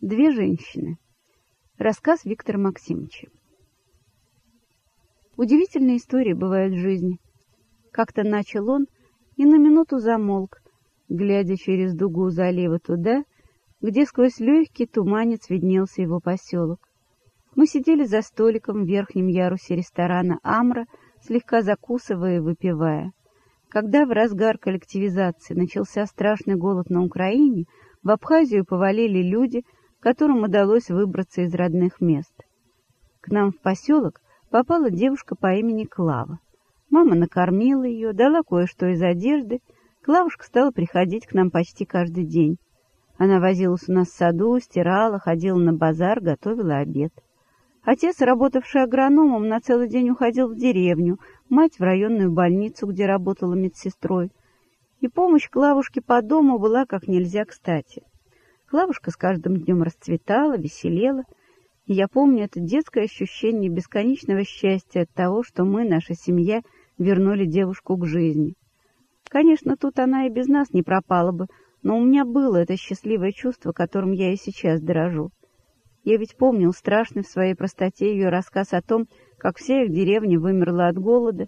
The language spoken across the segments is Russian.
Две женщины. Рассказ Виктора Максимовича. Удивительные истории бывают в жизни. Как-то начал он и на минуту замолк, глядя через дугу залива туда, где сквозь легкий туманец виднелся его поселок. Мы сидели за столиком в верхнем ярусе ресторана «Амра», слегка закусывая и выпивая. Когда в разгар коллективизации начался страшный голод на Украине, в Абхазию повалили люди – которым удалось выбраться из родных мест. К нам в поселок попала девушка по имени Клава. Мама накормила ее, дала кое-что из одежды. Клавушка стала приходить к нам почти каждый день. Она возилась у нас в саду, стирала, ходила на базар, готовила обед. Отец, работавший агрономом, на целый день уходил в деревню, мать в районную больницу, где работала медсестрой. И помощь Клавушке по дому была как нельзя кстати. Клавушка с каждым днем расцветала, веселела, и я помню это детское ощущение бесконечного счастья от того, что мы, наша семья, вернули девушку к жизни. Конечно, тут она и без нас не пропала бы, но у меня было это счастливое чувство, которым я и сейчас дорожу. Я ведь помнил страшный в своей простоте ее рассказ о том, как вся их деревня вымерла от голода,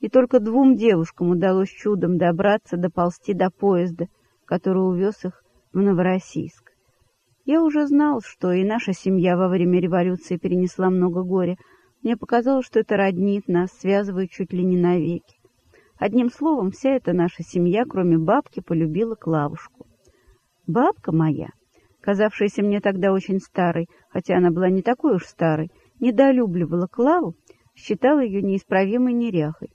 и только двум девушкам удалось чудом добраться, доползти до поезда, который увез их в Новороссийск. Я уже знал, что и наша семья во время революции перенесла много горя. Мне показалось, что это роднит нас, связывает чуть ли не навеки. Одним словом, вся эта наша семья, кроме бабки, полюбила Клавушку. Бабка моя, казавшаяся мне тогда очень старой, хотя она была не такой уж старой, недолюбливала Клаву, считала ее неисправимой неряхой.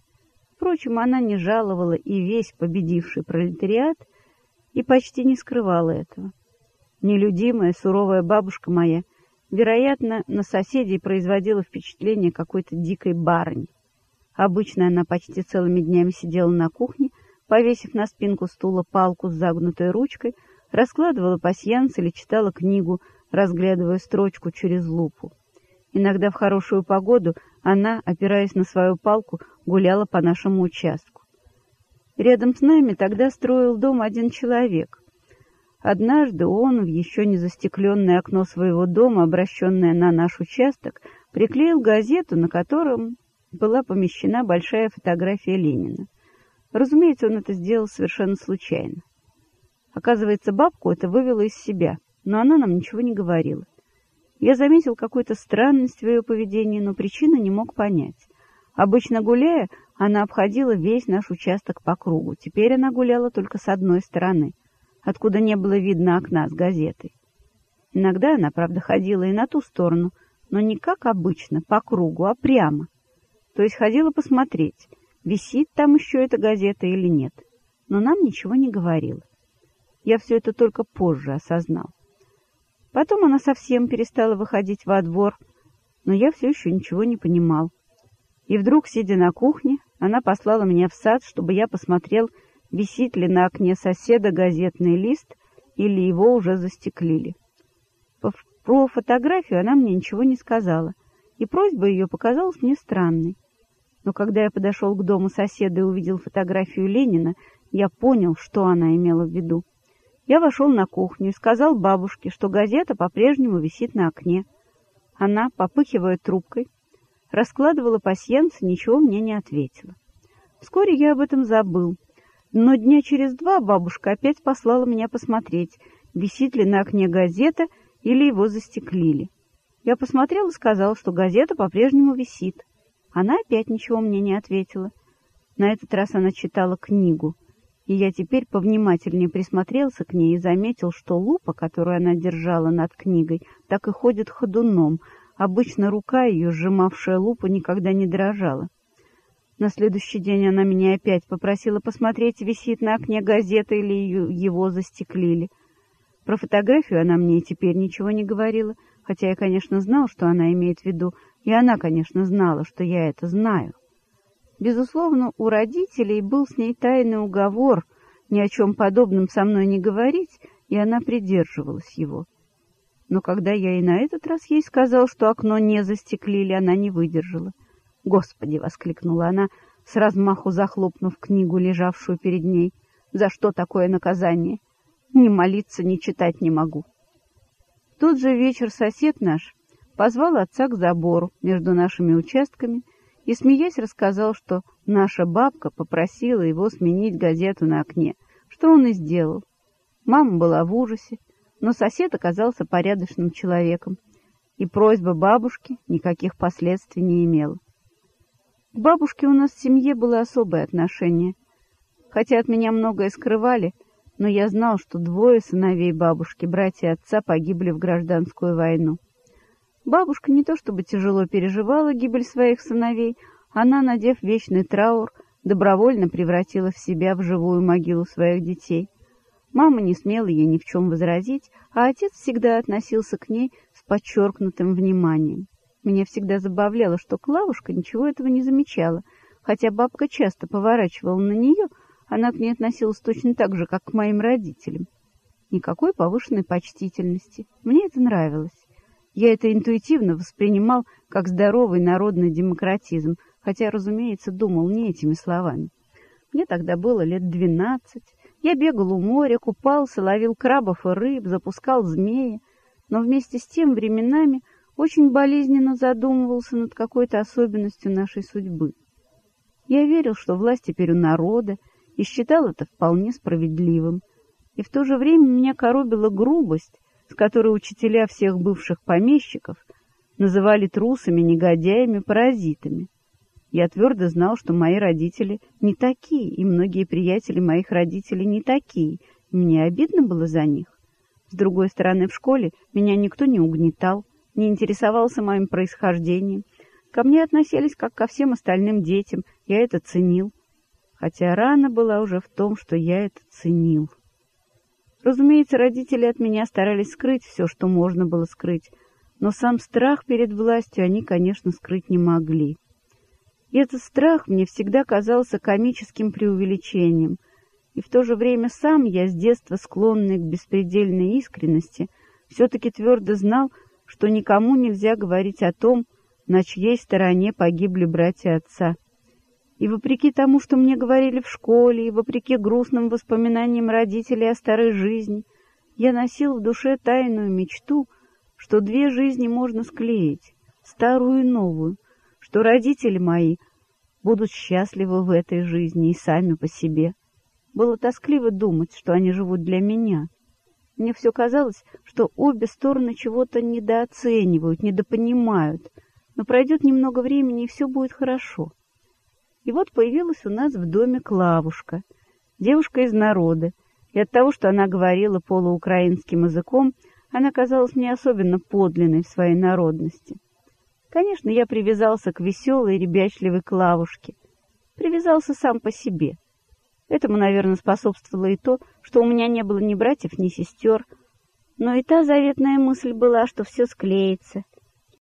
Впрочем, она не жаловала и весь победивший пролетариат — и почти не скрывала этого. Нелюдимая, суровая бабушка моя, вероятно, на соседей производила впечатление какой-то дикой барыни. Обычно она почти целыми днями сидела на кухне, повесив на спинку стула палку с загнутой ручкой, раскладывала пасьянс или читала книгу, разглядывая строчку через лупу. Иногда в хорошую погоду она, опираясь на свою палку, гуляла по нашему участку. Рядом с нами тогда строил дом один человек. Однажды он в еще не застекленное окно своего дома, обращенное на наш участок, приклеил газету, на котором была помещена большая фотография Ленина. Разумеется, он это сделал совершенно случайно. Оказывается, бабку это вывело из себя, но она нам ничего не говорила. Я заметил какую-то странность в ее поведении, но причины не мог понять. Обычно гуляя, она обходила весь наш участок по кругу. Теперь она гуляла только с одной стороны, откуда не было видно окна с газетой. Иногда она, правда, ходила и на ту сторону, но не как обычно, по кругу, а прямо. То есть ходила посмотреть, висит там еще эта газета или нет. Но нам ничего не говорила. Я все это только позже осознал. Потом она совсем перестала выходить во двор, но я все еще ничего не понимал. И вдруг, сидя на кухне, она послала меня в сад, чтобы я посмотрел, висит ли на окне соседа газетный лист или его уже застеклили. Про фотографию она мне ничего не сказала, и просьба ее показалась мне странной. Но когда я подошел к дому соседа и увидел фотографию Ленина, я понял, что она имела в виду. Я вошел на кухню и сказал бабушке, что газета по-прежнему висит на окне. Она, попыхивая трубкой, раскладывала пасьянс ничего мне не ответила. Вскоре я об этом забыл, но дня через два бабушка опять послала меня посмотреть, висит ли на окне газета или его застеклили. Я посмотрел и сказал, что газета по-прежнему висит. Она опять ничего мне не ответила. На этот раз она читала книгу, и я теперь повнимательнее присмотрелся к ней и заметил, что лупа, которую она держала над книгой, так и ходит ходуном — Обычно рука ее, сжимавшая лупу, никогда не дрожала. На следующий день она меня опять попросила посмотреть, висит на окне газета или его застеклили. Про фотографию она мне теперь ничего не говорила, хотя я, конечно, знал, что она имеет в виду, и она, конечно, знала, что я это знаю. Безусловно, у родителей был с ней тайный уговор ни о чем подобном со мной не говорить, и она придерживалась его. Но когда я и на этот раз ей сказал, что окно не застеклили, она не выдержала. «Господи!» — воскликнула она, с размаху захлопнув книгу, лежавшую перед ней. «За что такое наказание? Ни молиться, ни читать не могу». Тот же вечер сосед наш позвал отца к забору между нашими участками и, смеясь, рассказал, что наша бабка попросила его сменить газету на окне, что он и сделал. Мама была в ужасе, но сосед оказался порядочным человеком, и просьба бабушки никаких последствий не имела. К бабушке у нас в семье было особое отношение. Хотя от меня многое скрывали, но я знал, что двое сыновей бабушки, братья отца, погибли в гражданскую войну. Бабушка не то чтобы тяжело переживала гибель своих сыновей, она, надев вечный траур, добровольно превратила в себя в живую могилу своих детей. Мама не смела ей ни в чем возразить, а отец всегда относился к ней с подчеркнутым вниманием. Меня всегда забавляло, что Клавушка ничего этого не замечала, хотя бабка часто поворачивала на нее, она к ней относилась точно так же, как к моим родителям. Никакой повышенной почтительности. Мне это нравилось. Я это интуитивно воспринимал как здоровый народный демократизм, хотя, разумеется, думал не этими словами. Мне тогда было лет двенадцать. Я бегал у моря, купался, ловил крабов и рыб, запускал змеи, но вместе с тем временами очень болезненно задумывался над какой-то особенностью нашей судьбы. Я верил, что власть теперь у народа, и считал это вполне справедливым. И в то же время меня коробила грубость, с которой учителя всех бывших помещиков называли трусами, негодяями, паразитами. Я твердо знал, что мои родители не такие, и многие приятели моих родителей не такие. Мне обидно было за них. С другой стороны, в школе меня никто не угнетал, не интересовался моим происхождением. Ко мне относились как ко всем остальным детям, я это ценил. Хотя рана была уже в том, что я это ценил. Разумеется, родители от меня старались скрыть все, что можно было скрыть, но сам страх перед властью они, конечно, скрыть не могли. И этот страх мне всегда казался комическим преувеличением, и в то же время сам я, с детства склонный к беспредельной искренности, все-таки твердо знал, что никому нельзя говорить о том, на чьей стороне погибли братья отца. И вопреки тому, что мне говорили в школе, и вопреки грустным воспоминаниям родителей о старой жизни, я носил в душе тайную мечту, что две жизни можно склеить, старую и новую, что родители мои будут счастливы в этой жизни и сами по себе. Было тоскливо думать, что они живут для меня. Мне все казалось, что обе стороны чего-то недооценивают, недопонимают, но пройдет немного времени, и все будет хорошо. И вот появилась у нас в доме Клавушка, девушка из народа, и от того, что она говорила полуукраинским языком, она казалась мне особенно подлинной в своей народности. Конечно, я привязался к веселой, ребячливой Клавушке. Привязался сам по себе. Этому, наверное, способствовало и то, что у меня не было ни братьев, ни сестер. Но и та заветная мысль была, что все склеится,